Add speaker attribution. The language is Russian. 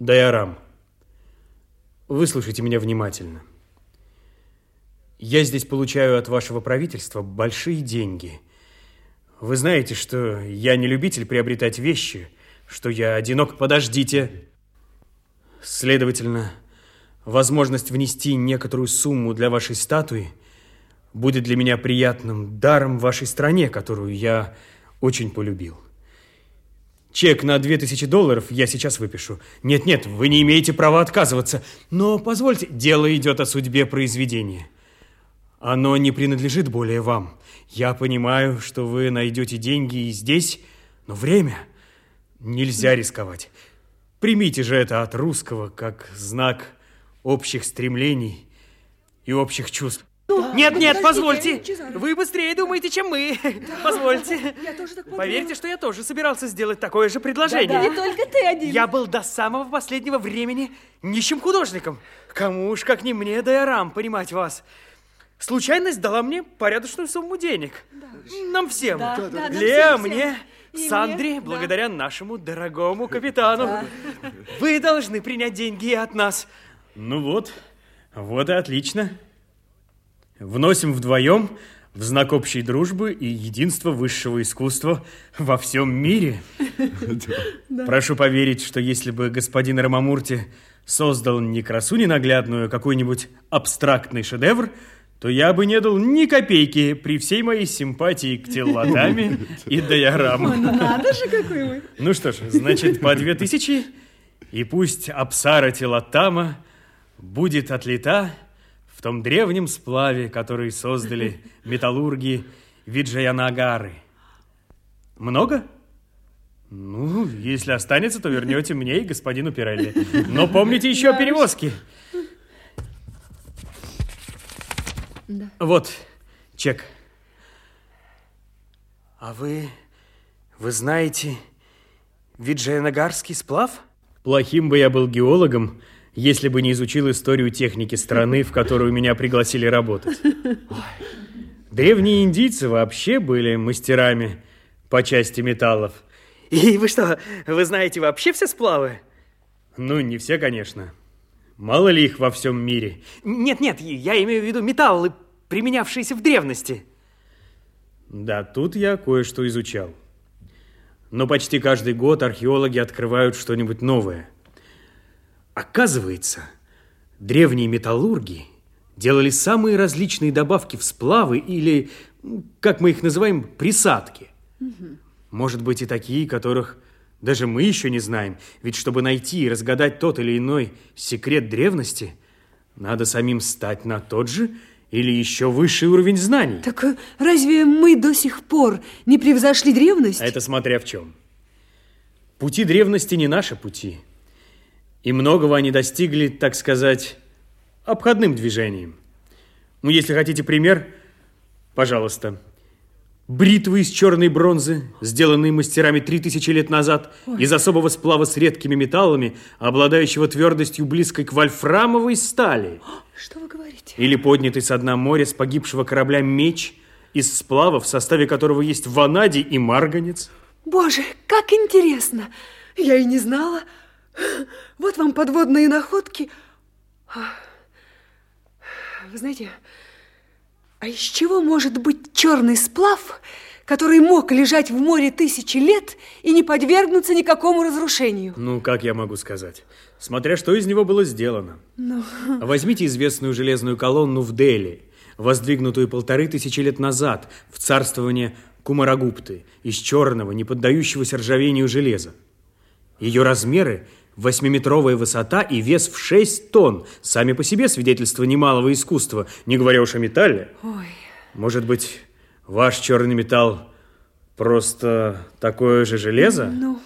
Speaker 1: Дайарам, выслушайте меня внимательно. Я здесь получаю от вашего правительства большие деньги. Вы знаете, что я не любитель приобретать вещи, что я одинок. Подождите. Следовательно, возможность внести некоторую сумму для вашей статуи будет для меня приятным даром вашей стране, которую я очень полюбил. Чек на 2000 долларов я сейчас выпишу. Нет-нет, вы не имеете права отказываться. Но позвольте, дело идет о судьбе произведения. Оно не принадлежит более вам. Я понимаю, что вы найдете деньги и здесь, но время нельзя рисковать. Примите же это от русского как знак общих стремлений и общих чувств.
Speaker 2: Ну, нет, нет, позвольте. Вы быстрее думаете, чем мы. Позвольте. Я тоже так Поверьте, что я тоже собирался сделать такое же предложение. Да,
Speaker 3: да. Не только ты один.
Speaker 2: Я был до самого последнего времени нищим художником. Кому уж как не мне, да и рам понимать вас. Случайность дала мне порядочную сумму денег. Да. Нам всем. Да, да, да, Лео, мне, и Сандре, мне, благодаря да. нашему дорогому капитану. Да. Вы должны принять деньги от нас.
Speaker 1: Ну вот, вот и отлично. Вносим вдвоем в знак общей дружбы и единства высшего искусства во всем мире. Прошу поверить, что если бы господин Рамамурти создал не красу ненаглядную, а какой-нибудь абстрактный шедевр, то я бы не дал ни копейки при всей моей симпатии к теллатами и даяраму.
Speaker 3: Ну надо же, какой вы.
Speaker 1: Ну что ж, значит, по две тысячи, и пусть Апсара Телатама будет отлета том древнем сплаве, который создали металлурги Виджаянагары. Много? Ну, если останется, то вернете мне и господину Пирелли. Но помните еще о перевозке. Да. Вот, чек. А вы, вы знаете Виджаянагарский сплав? Плохим бы я был геологом, если бы не изучил историю техники страны, в которую меня пригласили работать. Древние индийцы вообще были мастерами по части металлов.
Speaker 2: И вы что, вы знаете вообще все сплавы?
Speaker 1: Ну, не все, конечно. Мало ли их во всем мире.
Speaker 2: Нет-нет, я имею в виду металлы, применявшиеся в древности.
Speaker 1: Да, тут я кое-что изучал. Но почти каждый год археологи открывают что-нибудь новое – Оказывается, древние металлурги делали самые различные добавки в сплавы или, как мы их называем, присадки. Угу. Может быть и такие, которых даже мы еще не знаем. Ведь чтобы найти и разгадать тот или иной секрет древности, надо самим стать на тот же или еще высший уровень знаний.
Speaker 3: Так э, разве мы до сих пор не превзошли древность?
Speaker 1: Это смотря в чем. Пути древности не наши пути – и многого они достигли, так сказать, обходным движением. Ну, если хотите пример, пожалуйста. Бритвы из черной бронзы, сделанные мастерами 3000 лет назад, Ой. из особого сплава с редкими металлами, обладающего твердостью близкой к вольфрамовой стали.
Speaker 3: Что вы говорите?
Speaker 1: Или поднятый со дна моря с погибшего корабля меч из сплава, в составе которого есть ванадий и марганец.
Speaker 3: Боже, как интересно! Я и не знала. Вот вам подводные находки. Вы знаете, а из чего может быть черный сплав, который мог лежать в море тысячи лет и не подвергнуться никакому разрушению?
Speaker 1: Ну, как я могу сказать? Смотря что из него было сделано. Ну... Возьмите известную железную колонну в Дели, воздвигнутую полторы тысячи лет назад в царствование Кумарагупты из черного, не поддающегося ржавению железа. Ее размеры Восьмиметровая высота и вес в 6 тонн. Сами по себе свидетельство немалого искусства, не говоря уж о металле.
Speaker 3: Ой.
Speaker 1: Может быть, ваш черный металл просто такое же железо?
Speaker 3: Ну,